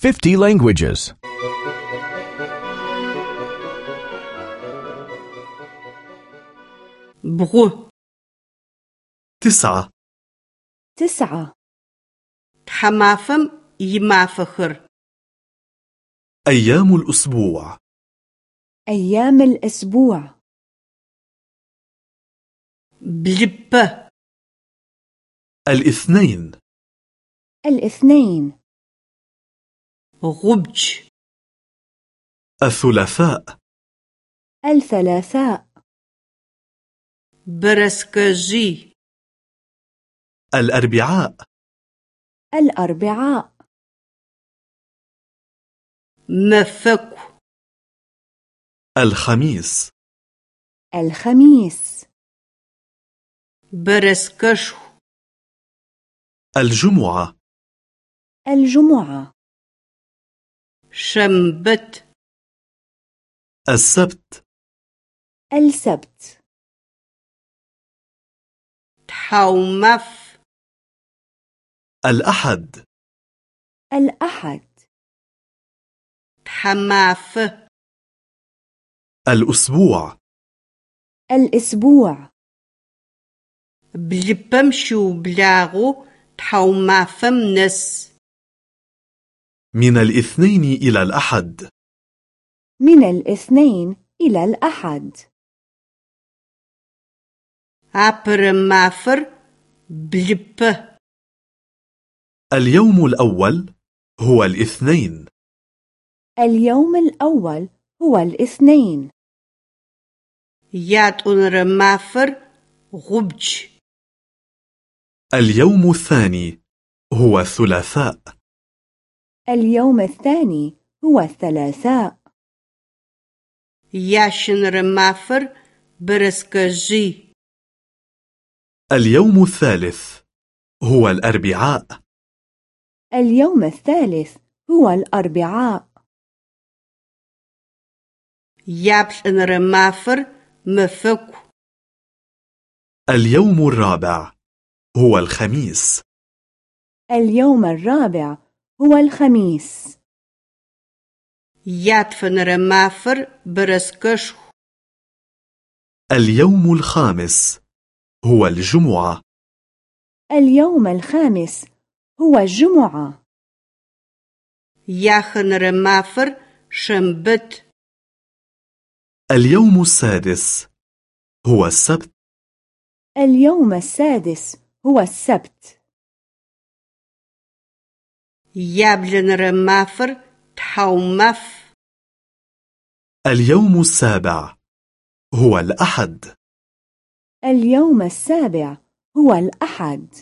50 languages. 不 تسعة. تسعة. تحمافم يمافخر. أيام الأسبوع. أيام الأسبوع. بلب. الاثنين. الاثنين. غبج. الثلاثاء. الثلاثاء. برسكجي. الأربعاء. الأربعاء. مفك. الخميس. الخميس. برسكشو الجمعة. الجمعة. شمبت السبت. السبت. تحومف. الأحد. الأحد. تحماف. الأسبوع. الأسبوع. بلبم شو بلاغو تحومافم نس. من الاثنين إلى الأحد. من الاثنين إلى الأحد. أبرمافر بلب اليوم الأول هو الاثنين. اليوم الأول هو الاثنين. ياتون رمافر غبج اليوم الثاني هو الثلاثاء. اليوم الثاني هو الثلاثاء. ياشن رمافر برسكجي اليوم الثالث هو الأربعاء. اليوم الثالث هو الأربعاء. يابشن رمافر مفك. اليوم الرابع هو الخميس. اليوم الرابع هو الخميس. ياتفن رمافر برسكشو اليوم الخامس هو الجمعة. اليوم الخامس هو الجمعة. ياخن رمافر شمبت اليوم السادس هو السبت. اليوم السادس هو السبت. يابلن رمافر تحومف اليوم السابع هو الأحد. اليوم السابع هو الأحد.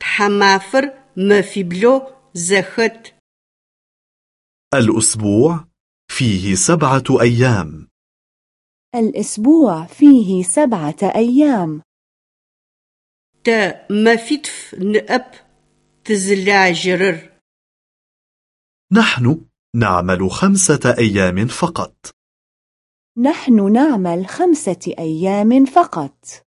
تحمافر مفيبلو زخت الأسبوع فيه سبعة أيام. الأسبوع فيه سبعة أيام. ت مفيتف نأب تزلاجرر. نحن نعمل خمسة أيام فقط. نحن نعمل خمسة أيام فقط.